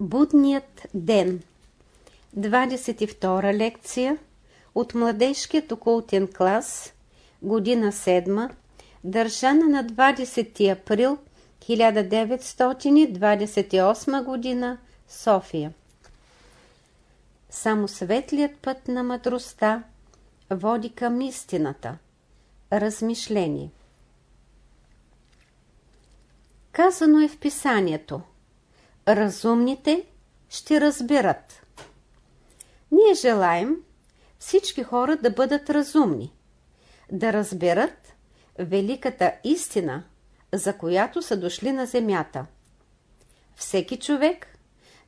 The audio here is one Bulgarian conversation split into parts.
Будният ден 22 лекция от младежкият окултен клас, година 7, държана на 20 април 1928 година, София. Само светлият път на мъдростта води към истината. Размишление Казано е в писанието – разумните ще разберат. Ние желаем всички хора да бъдат разумни, да разберат великата истина, за която са дошли на земята. Всеки човек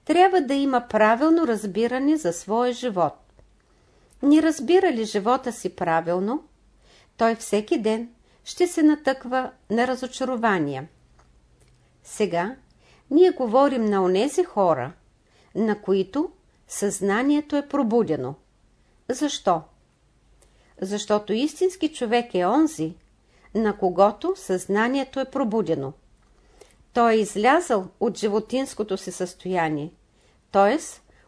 трябва да има правилно разбиране за своя живот. Не разбира ли живота си правилно, той всеки ден ще се натъква на разочарования. Сега ние говорим на онези хора, на които съзнанието е пробудено. Защо? Защото истински човек е онзи, на когото съзнанието е пробудено. Той е излязъл от животинското си състояние, т.е.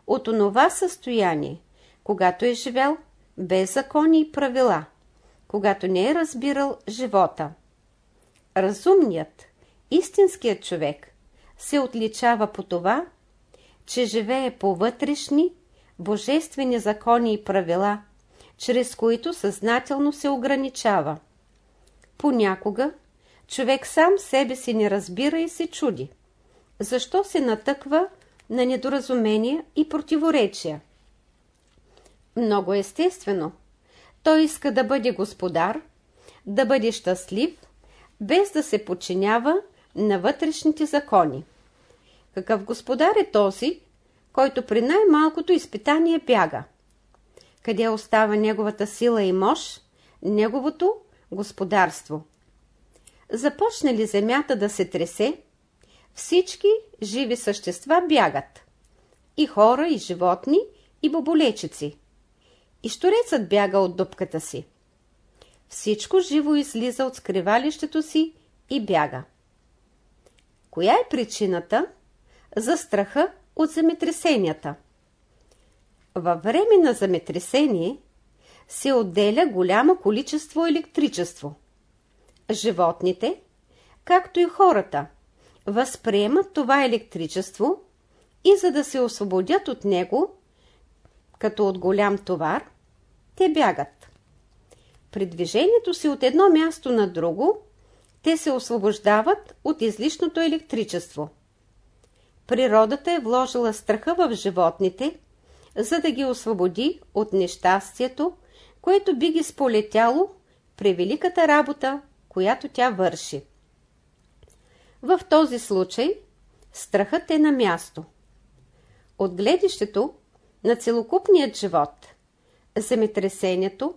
от онова състояние, когато е живял без закони и правила, когато не е разбирал живота. Разумният, истинският човек се отличава по това, че живее по вътрешни, божествени закони и правила, чрез които съзнателно се ограничава. Понякога човек сам себе си не разбира и се чуди. Защо се натъква на недоразумения и противоречия? Много естествено. Той иска да бъде господар, да бъде щастлив, без да се подчинява на вътрешните закони. Какъв господар е този, който при най-малкото изпитание бяга? Къде остава неговата сила и мощ, неговото господарство? Започне ли земята да се тресе, всички живи същества бягат. И хора, и животни, и боболечици. И шторецът бяга от дупката си. Всичко живо излиза от скривалището си и бяга. Коя е причината за страха от земетресенията? Във време на земетресение се отделя голямо количество електричество. Животните, както и хората, възприемат това електричество и за да се освободят от него, като от голям товар, те бягат. При движението си от едно място на друго, те се освобождават от излишното електричество. Природата е вложила страха в животните, за да ги освободи от нещастието, което би ги сполетяло при великата работа, която тя върши. В този случай страхът е на място. От гледището на целокупният живот, земетресението,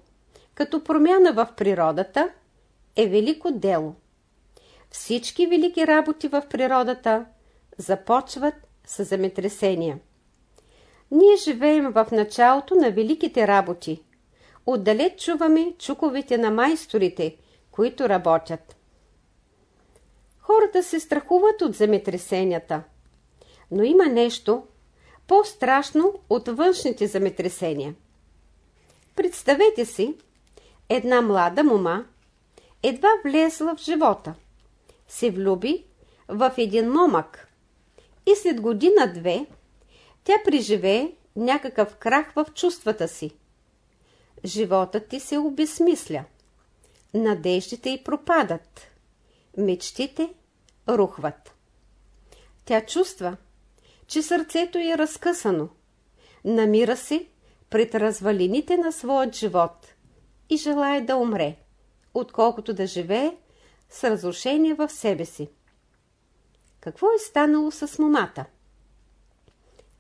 като промяна в природата, е велико дело. Всички велики работи в природата започват с земетресения. Ние живеем в началото на великите работи. Отдалеч чуваме чуковете на майсторите, които работят. Хората се страхуват от земетресенията, но има нещо по-страшно от външните земетресения. Представете си една млада мома, едва влезла в живота – се влюби в един момък и след година-две тя преживее някакъв крах в чувствата си. Животът ти се обесмисля. Надеждите й пропадат. Мечтите рухват. Тя чувства, че сърцето й е разкъсано. Намира се пред развалините на своят живот и желая да умре, отколкото да живее с разрушение в себе си. Какво е станало с момата?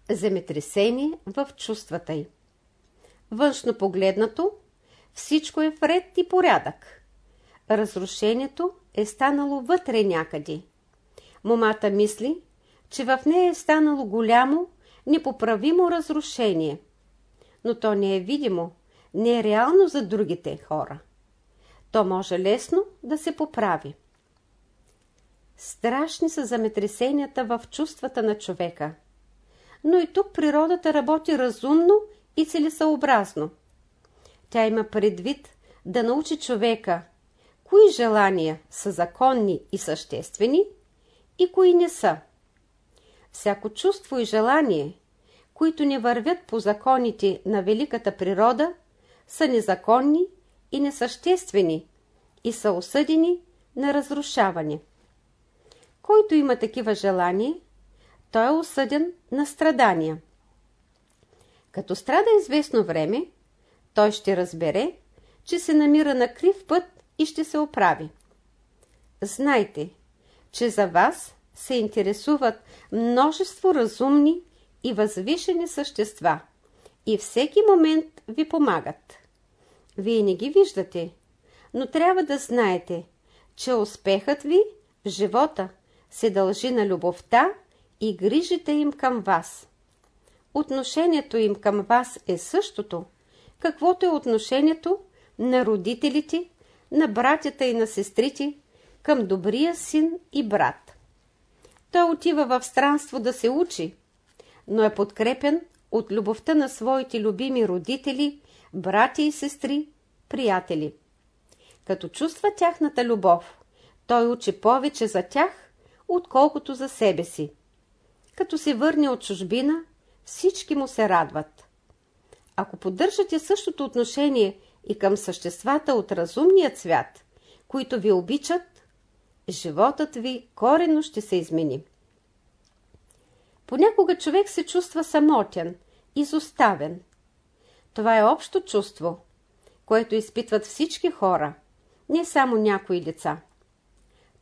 Земетресение в чувствата й. Външно погледнато, всичко е вред и порядък. Разрушението е станало вътре някъде. Момата мисли, че в нея е станало голямо, непоправимо разрушение. Но то не е видимо, не е реално за другите хора то може лесно да се поправи. Страшни са заметресенията в чувствата на човека. но и тук природата работи разумно и целесъобразно. Тя има предвид да научи човека, кои желания са законни и съществени и кои не са. Всяко чувство и желание, които не вървят по законите на великата природа, са незаконни и несъществени и са осъдени на разрушаване. Който има такива желания, той е осъден на страдания. Като страда известно време, той ще разбере, че се намира на крив път и ще се оправи. Знайте, че за вас се интересуват множество разумни и възвишени същества и всеки момент ви помагат. Вие не ги виждате, но трябва да знаете, че успехът ви в живота се дължи на любовта и грижите им към вас. Отношението им към вас е същото, каквото е отношението на родителите, на братята и на сестрите към добрия син и брат. Той отива в странство да се учи, но е подкрепен от любовта на своите любими родители, брати и сестри, приятели. Като чувства тяхната любов, той учи повече за тях, отколкото за себе си. Като се върне от чужбина, всички му се радват. Ако поддържате същото отношение и към съществата от разумният свят, които ви обичат, животът ви корено ще се измени. Понякога човек се чувства самотен, изоставен. Това е общо чувство, което изпитват всички хора, не само някои деца.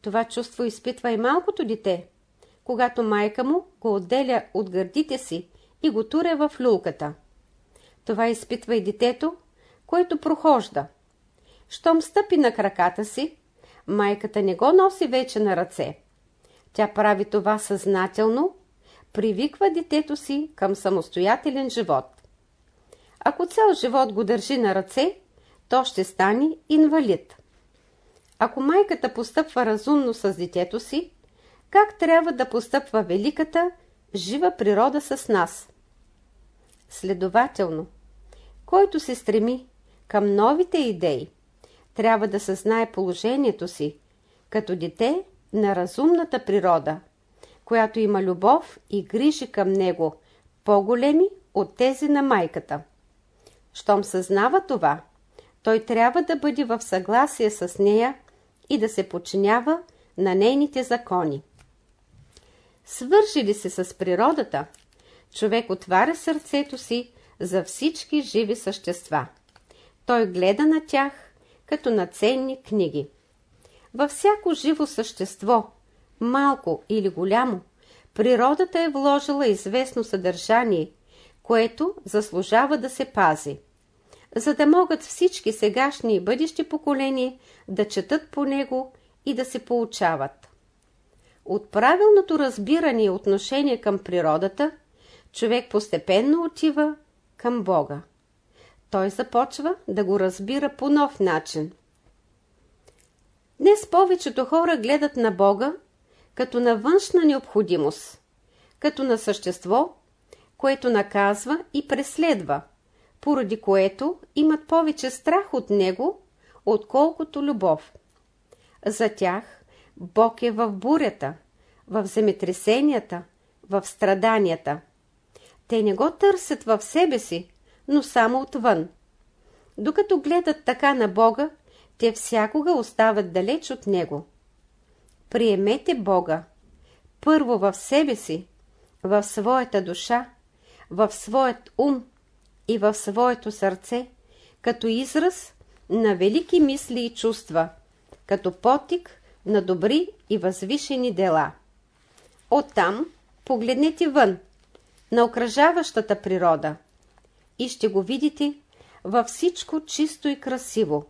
Това чувство изпитва и малкото дете, когато майка му го отделя от гърдите си и го туря в люлката. Това изпитва и детето, което прохожда. Щом стъпи на краката си, майката не го носи вече на ръце. Тя прави това съзнателно, привиква детето си към самостоятелен живот. Ако цял живот го държи на ръце, то ще стане инвалид. Ако майката постъпва разумно с детето си, как трябва да постъпва великата, жива природа с нас? Следователно, който се стреми към новите идеи, трябва да съзнае положението си, като дете на разумната природа, която има любов и грижи към него, по-големи от тези на майката. Щом съзнава това, той трябва да бъде в съгласие с нея и да се подчинява на нейните закони. Свържи ли се с природата, човек отваря сърцето си за всички живи същества. Той гледа на тях като на ценни книги. Във всяко живо същество, малко или голямо, природата е вложила известно съдържание, което заслужава да се пази за да могат всички сегашни и бъдещи поколения да четат по него и да се получават. От правилното разбиране и отношение към природата, човек постепенно отива към Бога. Той започва да го разбира по нов начин. Днес повечето хора гледат на Бога като на външна необходимост, като на същество, което наказва и преследва – поради което имат повече страх от него, отколкото любов. За тях Бог е в бурята, в земетресенията, в страданията. Те не го търсят в себе си, но само отвън. Докато гледат така на Бога, те всякога остават далеч от Него. Приемете Бога, първо в себе си, в своята душа, в своят ум, и в своето сърце, като израз на велики мисли и чувства, като потик на добри и възвишени дела. Оттам погледнете вън, на окръжаващата природа и ще го видите във всичко чисто и красиво.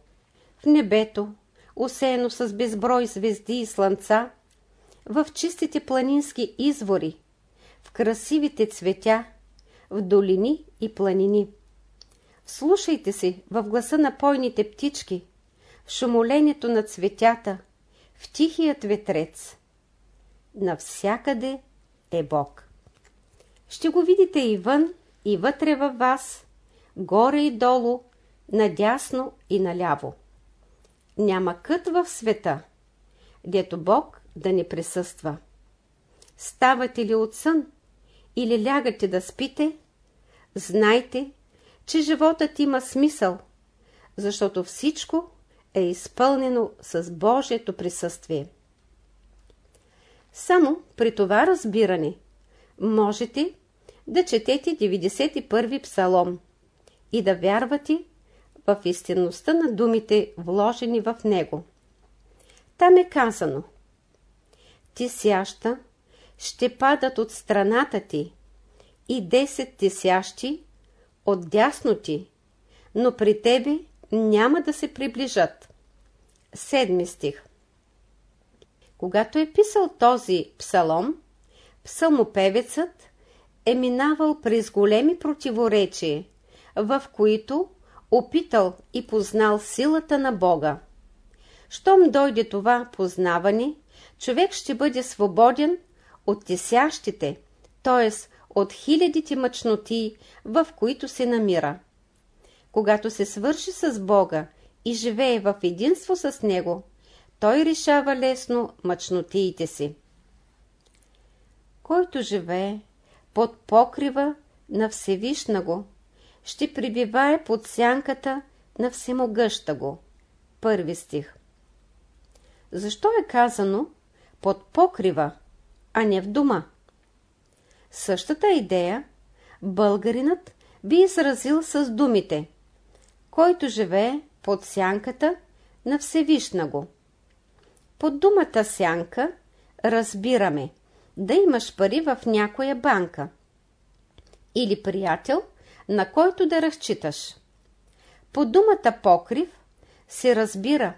В небето, усеяно с безброй звезди и слънца, в чистите планински извори, в красивите цветя, в долини и планини. Слушайте се в гласа на пойните птички, в шумолението на цветята, в тихият ветрец. Навсякъде е Бог. ще го видите и вън, и вътре във вас, горе и долу, надясно и наляво. Няма кът в света, дето Бог да не присъства. Ставате ли от сън или лягате да спите, знайте, че животът има смисъл, защото всичко е изпълнено с Божието присъствие. Само при това разбиране можете да четете 91 псалом и да вярвате в истинността на думите, вложени в него. Там е казано Ти сяща ще падат от страната ти и 10 тесящи от дясно ти, но при тебе няма да се приближат. Седми стих Когато е писал този псалом, псалмопевецът е минавал през големи противоречия, в които опитал и познал силата на Бога. Щом дойде това познаване, човек ще бъде свободен от тесящите, т.е. от хилядите мъчноти, в които се намира. Когато се свърши с Бога и живее в единство с Него, той решава лесно мъчнотиите си. Който живее под покрива на Всевишна го, ще прибивае под сянката на Всемогъща го. Първи стих. Защо е казано под покрива, а не в дома? Същата идея българинът би изразил с думите който живее под сянката на Всевишна го. Под думата сянка разбираме да имаш пари в някоя банка или приятел, на който да разчиташ. Под думата покрив се разбира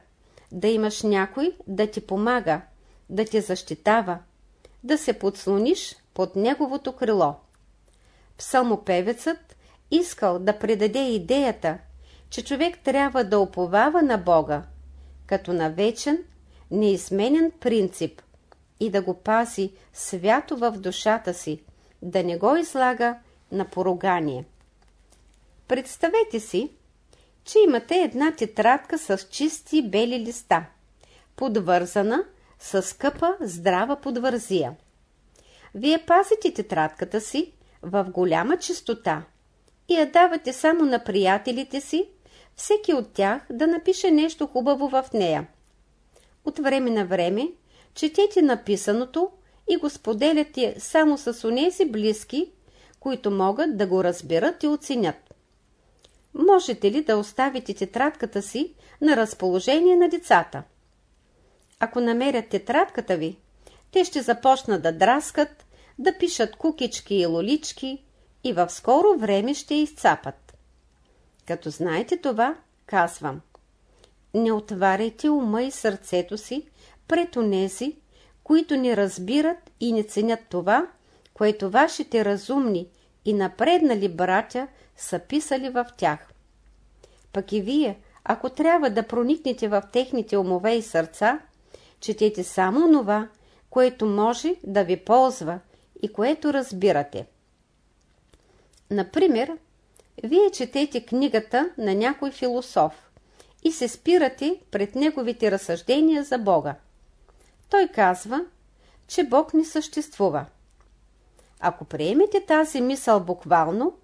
да имаш някой да ти помага, да те защитава, да се подслониш под неговото крило. Псалмопевецът искал да предаде идеята, че човек трябва да оповава на Бога, като на вечен, неизменен принцип и да го пази свято в душата си, да не го излага на поругание. Представете си, че имате една тетрадка с чисти бели листа, подвързана с скъпа здрава подвързия. Вие пазите тетрадката си в голяма чистота и я давате само на приятелите си, всеки от тях да напише нещо хубаво в нея. От време на време четете написаното и го споделяте само с онези близки, които могат да го разберат и оценят. Можете ли да оставите тетрадката си на разположение на децата? Ако намерят тетрадката ви, те ще започнат да драскат, да пишат кукички и лолички и в скоро време ще изцапат. Като знаете това, казвам. Не отваряйте ума и сърцето си пред онези, които не разбират и не ценят това, което вашите разумни и напреднали братя са писали в тях. Пък и вие, ако трябва да проникнете в техните умове и сърца, четете само това, което може да ви ползва и което разбирате. Например, вие четете книгата на някой философ и се спирате пред неговите разсъждения за Бога. Той казва, че Бог не съществува. Ако приемете тази мисъл буквално,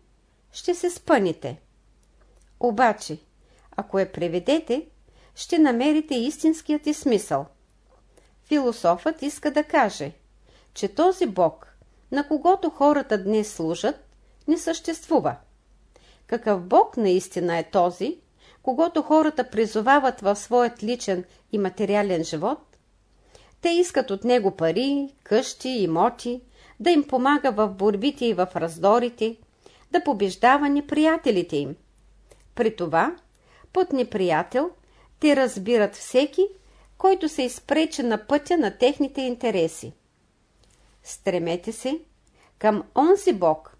ще се спънете. Обаче, ако я преведете, ще намерите истинският и смисъл. Философът иска да каже, че този Бог, на когото хората днес служат, не съществува. Какъв Бог наистина е този, когато хората призовават в своят личен и материален живот? Те искат от него пари, къщи, имоти, да им помага в борбите и в раздорите, да побеждава неприятелите им. При това, под неприятел, те разбират всеки, който се изпрече на пътя на техните интереси. Стремете се към онзи Бог,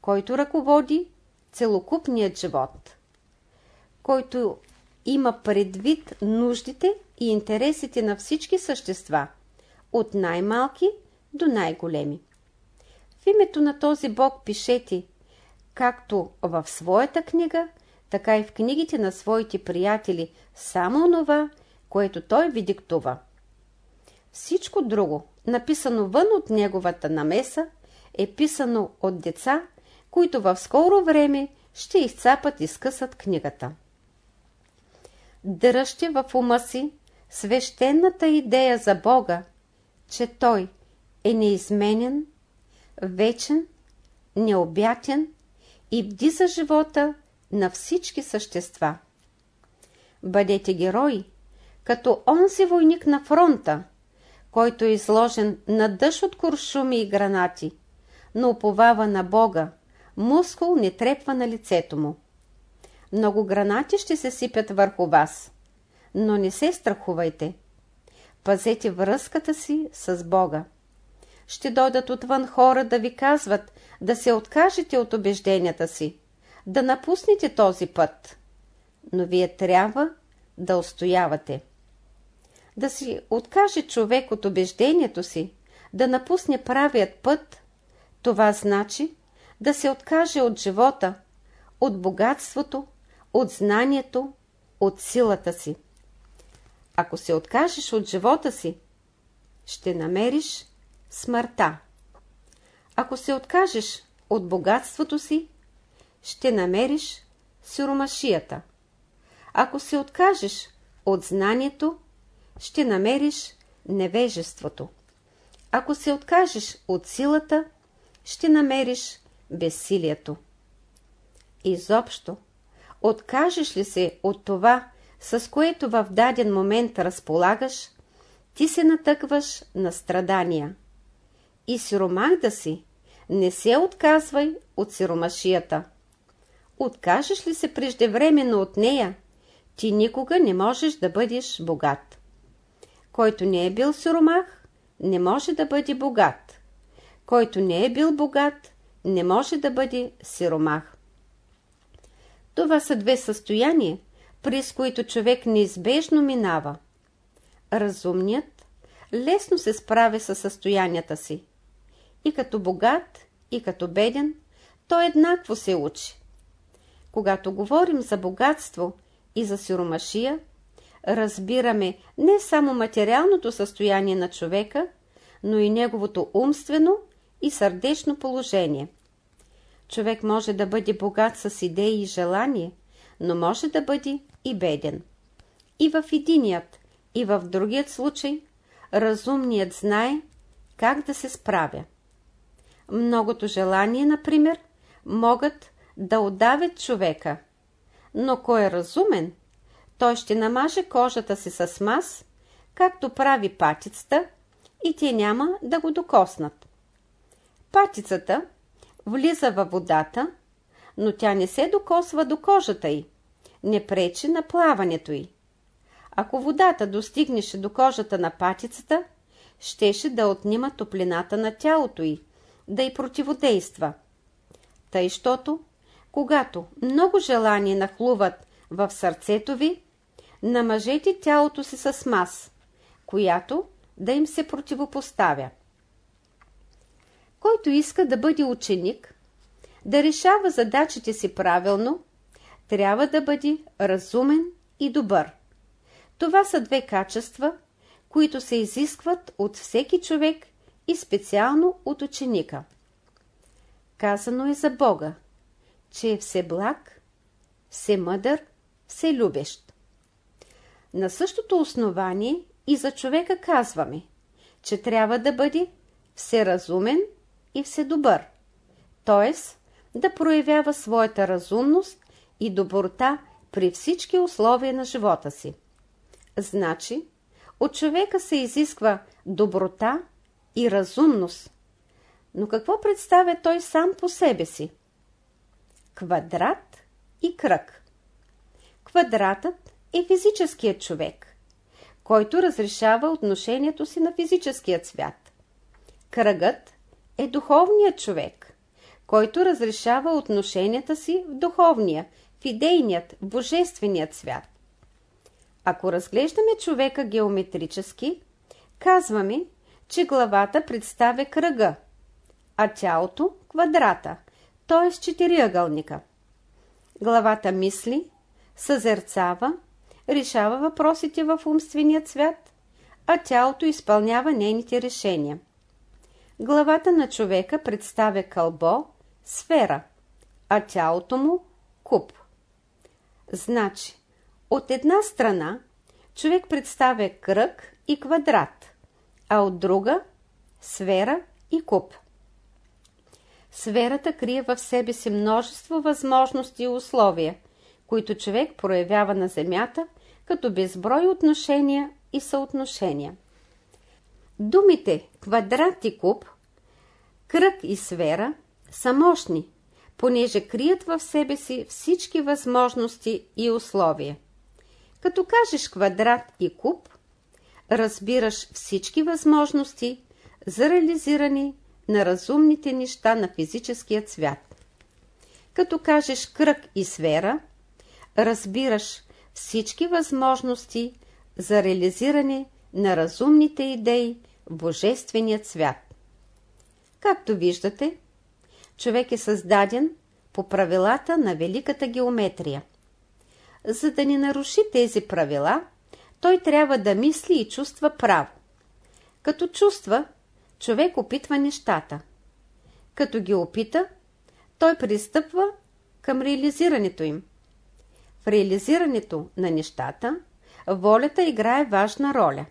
който ръководи целокупният живот, който има предвид нуждите и интересите на всички същества, от най-малки до най-големи. В името на този Бог пишете, както в своята книга, така и в книгите на своите приятели, само онова, което той ви диктува. Всичко друго, написано вън от неговата намеса, е писано от деца, които в скоро време ще изцапат и скъсат книгата. Дръжте в ума си свещената идея за Бога, че Той е неизменен, вечен, необятен и бди за живота на всички същества. Бъдете герои, като онзи войник на фронта, който е изложен на дъжд от куршуми и гранати, но уповава на Бога, мускул не трепва на лицето му. Много гранати ще се сипят върху вас, но не се страхувайте. Пазете връзката си с Бога. Ще дойдат отвън хора да ви казват да се откажете от убежденията си, да напуснете този път. Но вие трябва да устоявате. Да си откаже човек от убеждението си, да напусне правият път, това значи да се откаже от живота, от богатството, от знанието, от силата си. Ако се откажеш от живота си, ще намериш смъртта. Ако се откажеш от богатството си, ще намериш сиромашията. Ако се откажеш от знанието, ще намериш невежеството. Ако се откажеш от силата, ще намериш безсилието. Изобщо, откажеш ли се от това, с което в даден момент разполагаш, ти се натъкваш на страдания. И сиромах да си, не се отказвай от сиромашията. Откажеш ли се преждевременно от нея, ти никога не можеш да бъдеш богат. Който не е бил сиромах, не може да бъде богат. Който не е бил богат, не може да бъде сиромах. Това са две състояния, през които човек неизбежно минава. Разумният лесно се справя със състоянията си. И като богат, и като беден, той еднакво се учи. Когато говорим за богатство и за сиромашия, разбираме не само материалното състояние на човека, но и неговото умствено и сърдечно положение. Човек може да бъде богат с идеи и желание, но може да бъде и беден. И в единият, и в другият случай разумният знае как да се справя. Многото желания, например, могат да отдавят човека, но кой е разумен, той ще намаже кожата си с мас, както прави патицата, и те няма да го докоснат. Патицата влиза във водата, но тя не се докосва до кожата й, не пречи на плаването й. Ако водата достигнеше до кожата на патицата, щеше да отнима топлината на тялото й, да й противодейства. Тъй, щото, когато много желания нахлуват в сърцето ви, намажете тялото си с мас, която да им се противопоставя. Който иска да бъде ученик, да решава задачите си правилно, трябва да бъде разумен и добър. Това са две качества, които се изискват от всеки човек и специално от ученика. Казано е за Бога, че е все благ, все мъдър, все любещ. На същото основание и за човека казваме, че трябва да бъде все разумен и все добър, т.е. да проявява своята разумност и доброта при всички условия на живота си. Значи, от човека се изисква доброта и разумност. Но какво представя той сам по себе си? Квадрат и кръг. Квадратът е физическият човек, който разрешава отношението си на физическият свят. Кръгът е духовният човек, който разрешава отношенията си в духовния, в идейният, божественият свят. Ако разглеждаме човека геометрически, казваме, че главата представя кръга, а тялото – квадрата, т.е. четириъгълника. Главата мисли, съзерцава, решава въпросите в умствения свят, а тялото изпълнява нейните решения. Главата на човека представя кълбо, сфера, а тялото му – куб. Значи, от една страна човек представя кръг и квадрат, а от друга – сфера и куб. Сферата крие в себе си множество възможности и условия, които човек проявява на Земята като безброй отношения и съотношения. Думите квадрат и куб, кръг и сфера са мощни, понеже крият в себе си всички възможности и условия. Като кажеш квадрат и куб, разбираш всички възможности за реализиране на разумните неща на физическия свят. Като кажеш кръг и сфера, разбираш всички възможности за реализиране на разумните идеи в Божественият свят. Както виждате, човек е създаден по правилата на великата геометрия. За да не наруши тези правила, той трябва да мисли и чувства право. Като чувства, човек опитва нещата. Като ги опита, той пристъпва към реализирането им. Реализирането на нещата волята играе важна роля.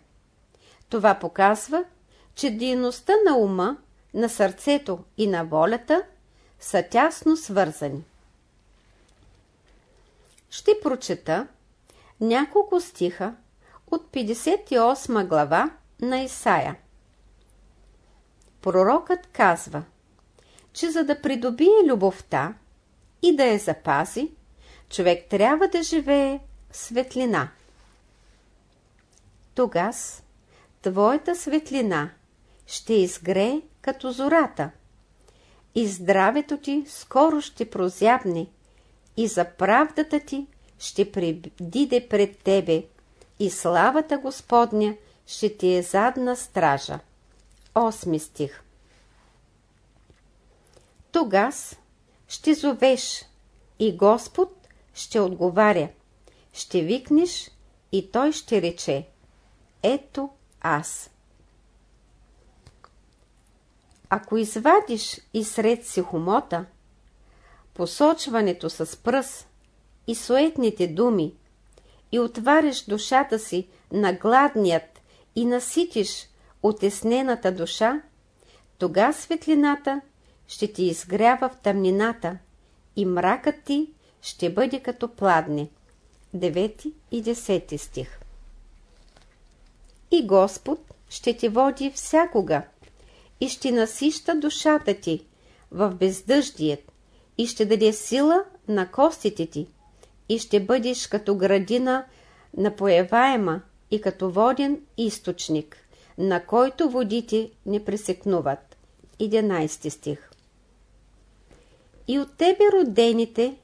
Това показва, че дейността на ума, на сърцето и на волята са тясно свързани. Ще прочета няколко стиха от 58 глава на Исаия. Пророкът казва, че за да придобие любовта и да я запази, човек трябва да живее в светлина. Тогас твоята светлина ще изгрее като зората и здравето ти скоро ще прозябне и за правдата ти ще прибдиде пред тебе и славата Господня ще ти е задна стража. Осми стих Тогас ще зовеш и Господ ще отговаря. Ще викнеш и Той ще рече Ето аз. Ако извадиш и сред си хомота, посочването с пръс и суетните думи и отваряш душата си на гладният и наситиш отеснената душа, тога светлината ще ти изгрява в тъмнината и мракът ти ще бъде като пладне. 9 и 10 стих И Господ ще ти води всякога и ще насища душата ти в бездъждият и ще даде сила на костите ти и ще бъдеш като градина напоеваема и като воден източник, на който водите не пресекнуват. 11 стих И от тебе родените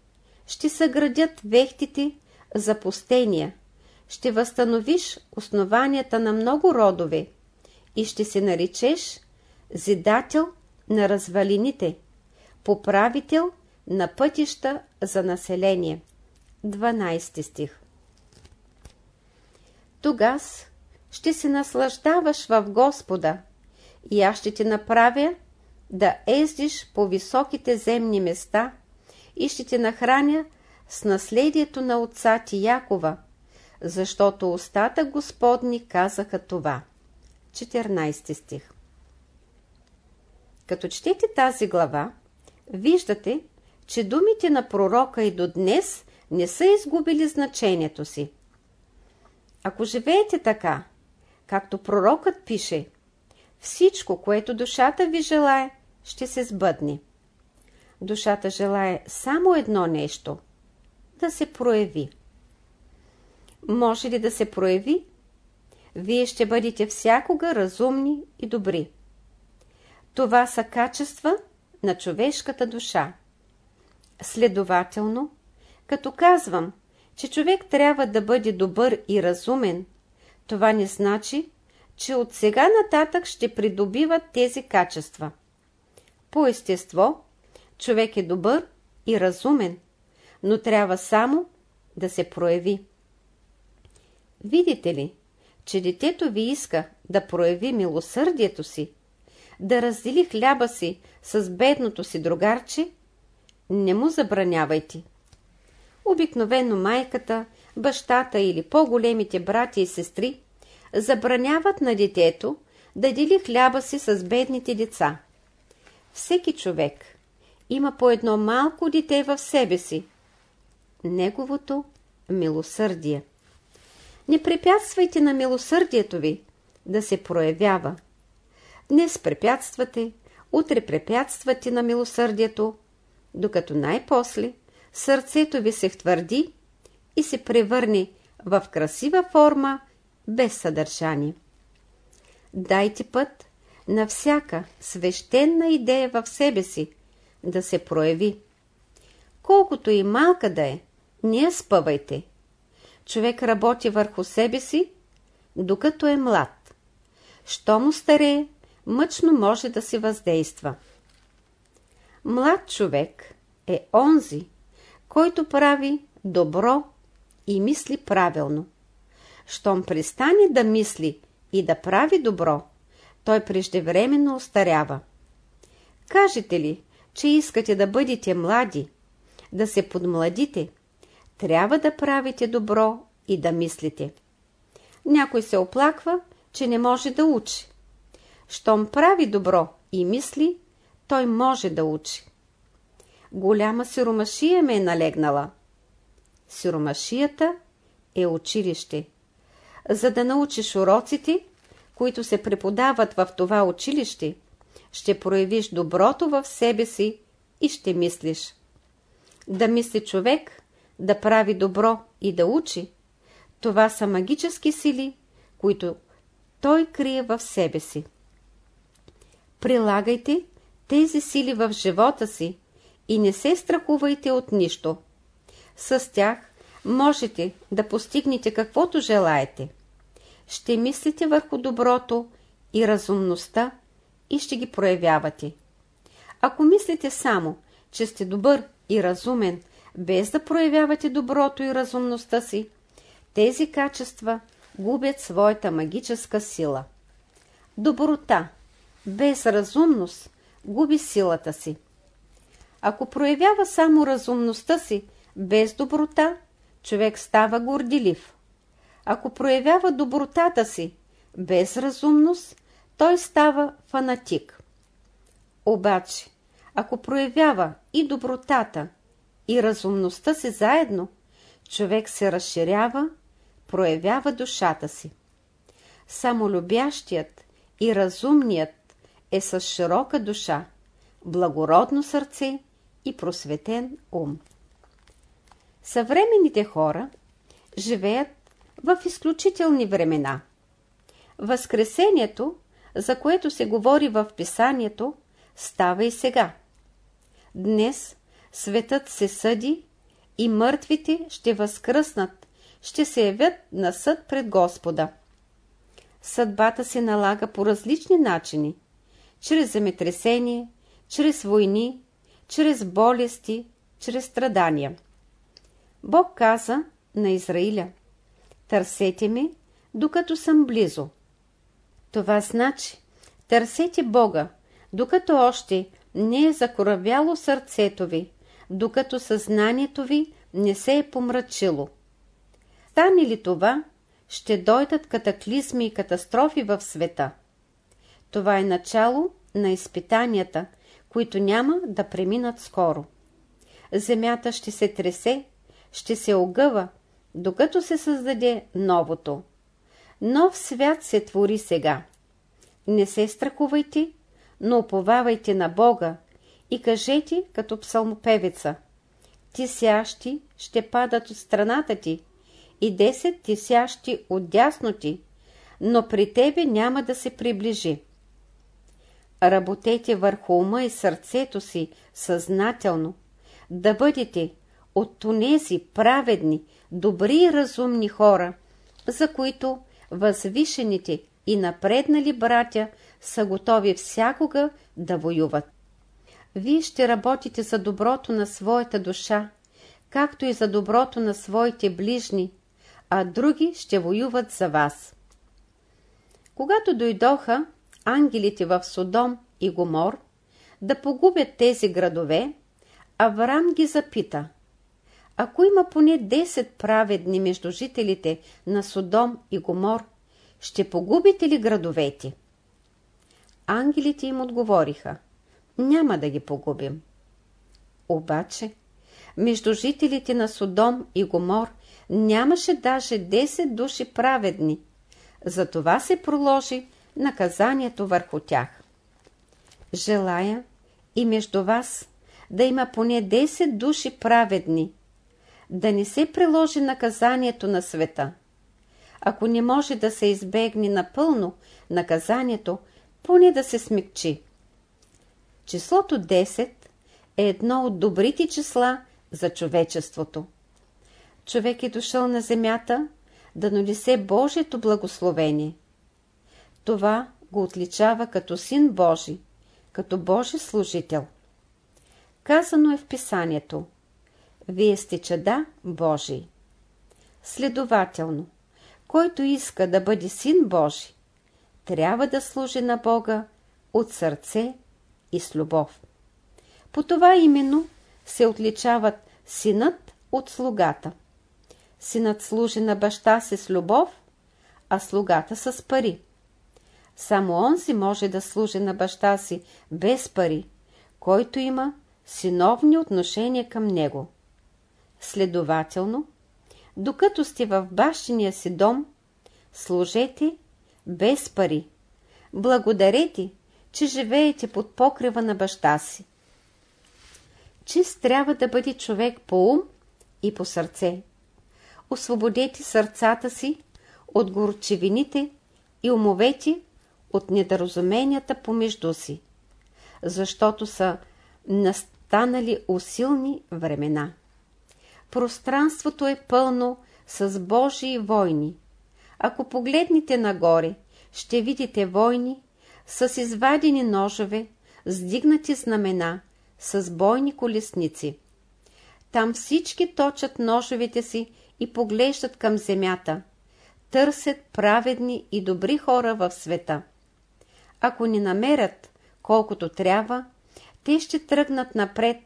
ще съградят вехтите за пустения, ще възстановиш основанията на много родове и ще се наречеш зидател на развалините, поправител на пътища за население. 12 стих Тогас ще се наслаждаваш в Господа и аз ще те направя да ездиш по високите земни места и ще те нахраня с наследието на отца ти Якова, защото устата Господни казаха това. 14 стих Като четете тази глава, виждате, че думите на пророка и до днес не са изгубили значението си. Ако живеете така, както пророкът пише, всичко, което душата ви желае, ще се сбъдне. Душата желае само едно нещо – да се прояви. Може ли да се прояви? Вие ще бъдете всякога разумни и добри. Това са качества на човешката душа. Следователно, като казвам, че човек трябва да бъде добър и разумен, това не значи, че от сега нататък ще придобиват тези качества. По естество, човек е добър и разумен, но трябва само да се прояви. Видите ли, че детето ви иска да прояви милосърдието си, да раздели хляба си с бедното си другарче, не му забранявайте. Обикновено майката, бащата или по-големите брати и сестри забраняват на детето да дели хляба си с бедните деца. Всеки човек има по едно малко дете в себе си. Неговото милосърдие. Не препятствайте на милосърдието ви да се проявява. Днес препятствате, утре препятствате на милосърдието, докато най-после сърцето ви се втвърди и се превърне в красива форма без съдържание. Дайте път на всяка свещена идея в себе си да се прояви. Колкото и малка да е, не я спъвайте. Човек работи върху себе си, докато е млад. Що му старее, мъчно може да се въздейства. Млад човек е онзи, който прави добро и мисли правилно. Щом престане да мисли и да прави добро, той преждевременно остарява. Кажете ли, че искате да бъдете млади, да се подмладите, трябва да правите добро и да мислите. Някой се оплаква, че не може да учи. Щом прави добро и мисли, той може да учи. Голяма сиромашия ме е налегнала. Сиромашията е училище. За да научиш уроците, които се преподават в това училище, ще проявиш доброто в себе си и ще мислиш. Да мисли човек, да прави добро и да учи, това са магически сили, които той крие в себе си. Прилагайте тези сили в живота си и не се страхувайте от нищо. С тях можете да постигнете каквото желаете. Ще мислите върху доброто и разумността и ще ги проявявате. Ако мислите само, че сте добър и разумен, без да проявявате доброто и разумността си, тези качества губят своята магическа сила. Доброта без разумност губи силата си. Ако проявява само разумността си без доброта, човек става гордилив. Ако проявява добротата си без разумност, той става фанатик. Обаче, ако проявява и добротата, и разумността си заедно, човек се разширява, проявява душата си. Самолюбящият и разумният е с широка душа, благородно сърце и просветен ум. Съвременните хора живеят в изключителни времена. Възкресението, за което се говори в писанието, става и сега. Днес светът се съди и мъртвите ще възкръснат, ще се явят на съд пред Господа. Съдбата се налага по различни начини, чрез земетресение, чрез войни, чрез болести, чрез страдания. Бог каза на Израиля, търсете ме, докато съм близо. Това значи, търсете Бога, докато още не е закоравяло сърцето ви, докато съзнанието ви не се е помрачило. Стане ли това, ще дойдат катаклизми и катастрофи в света. Това е начало на изпитанията, които няма да преминат скоро. Земята ще се тресе, ще се огъва, докато се създаде новото. Нов свят се твори сега. Не се страхувайте, но уповавайте на Бога и кажете като псалмопевеца. Ти сящи ще падат от страната ти и 10 ти сящи от дясно ти, но при тебе няма да се приближи. Работете върху ума и сърцето си съзнателно, да бъдете от тунези праведни, добри и разумни хора, за които възвишените и напреднали братя са готови всякога да воюват. Вие ще работите за доброто на своята душа, както и за доброто на своите ближни, а други ще воюват за вас. Когато дойдоха ангелите в Содом и Гомор да погубят тези градове, Авраам ги запита. Ако има поне 10 праведни между жителите на Содом и Гомор, ще погубите ли градовете? Ангелите им отговориха. Няма да ги погубим. Обаче, между жителите на Содом и Гомор нямаше даже 10 души праведни. Затова се проложи наказанието върху тях. Желая и между вас да има поне 10 души праведни, да не се приложи наказанието на света. Ако не може да се избегне напълно наказанието, поне да се смекчи. Числото 10 е едно от добрите числа за човечеството. Човек е дошъл на земята да нанесе Божието благословение. Това го отличава като син Божий, като Божи служител. Казано е в писанието Вие сте чада Божий. Следователно, който иска да бъде син Божий, трябва да служи на Бога от сърце и с любов. По това именно се отличават синът от слугата. Синът служи на баща си с любов, а слугата с пари. Само онзи може да служи на баща си без пари, който има синовни отношения към него. Следователно, докато сте в бащиния си дом, служете без пари. Благодарете, че живеете под покрива на баща си. Чист трябва да бъде човек по ум и по сърце. Освободете сърцата си от горчевините и умовете от недоразуменията помежду си, защото са настанали усилни времена. Пространството е пълно с Божии войни. Ако погледнете нагоре, ще видите войни с извадени ножове, сдигнати знамена, с бойни колесници. Там всички точат ножовете си и поглеждат към земята, търсят праведни и добри хора в света. Ако ни намерят колкото трябва, те ще тръгнат напред,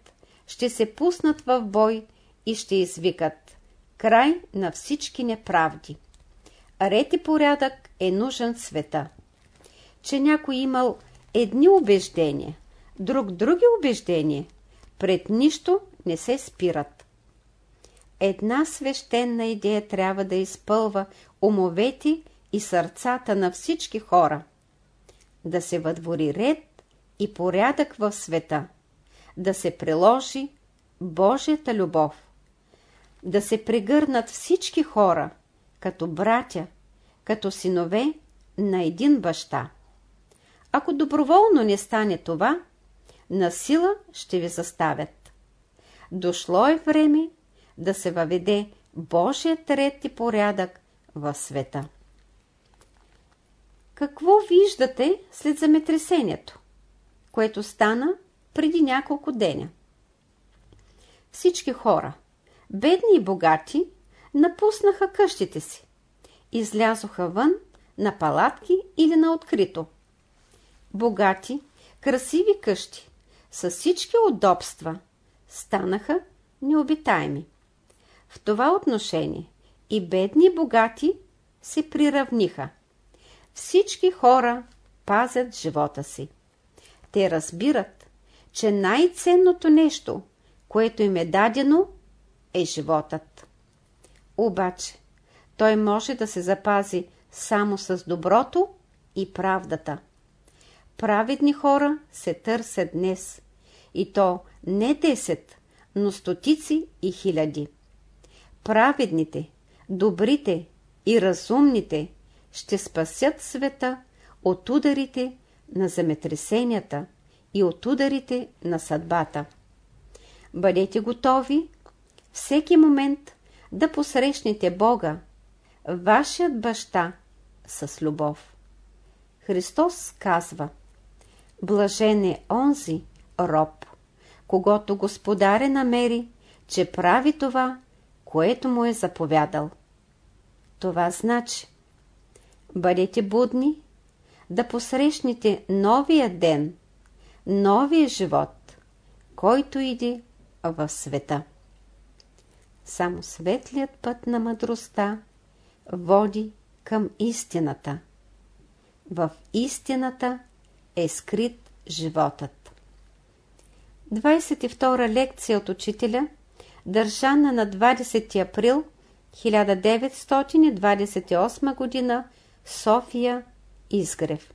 ще се пуснат в бой и ще извикат край на всички неправди. Ред и порядък е нужен света. Че някой имал едни убеждения, друг други убеждения, пред нищо не се спират. Една свещена идея трябва да изпълва умовете и сърцата на всички хора. Да се въдвори ред и порядък в света. Да се приложи Божията любов. Да се прегърнат всички хора, като братя, като синове на един баща. Ако доброволно не стане това, на сила ще ви заставят. Дошло е време да се въведе Божият ред и порядък в света. Какво виждате след земетресението, което стана преди няколко деня? Всички хора, бедни и богати, напуснаха къщите си. Излязоха вън на палатки или на открито. Богати, красиви къщи, с всички удобства, станаха необитаеми. В това отношение и бедни и богати се приравниха. Всички хора пазят живота си. Те разбират, че най-ценното нещо, което им е дадено, е животът. Обаче, той може да се запази само с доброто и правдата. Праведни хора се търсят днес, и то не 10, но стотици и хиляди. Праведните, добрите и разумните ще спасят света от ударите на земетресенията и от ударите на съдбата. Бъдете готови всеки момент да посрещнете Бога, вашият баща, с любов. Христос казва Блажен е онзи роб, когато господаре намери, че прави това, което му е заповядал. Това значи бъдете будни, да посрещнете новия ден, новия живот, който иде в света. Само светлият път на мъдростта води към истината. В истината е скрит животът. 22 лекция от учителя, държана на 20 април 1928 г. София Изгрев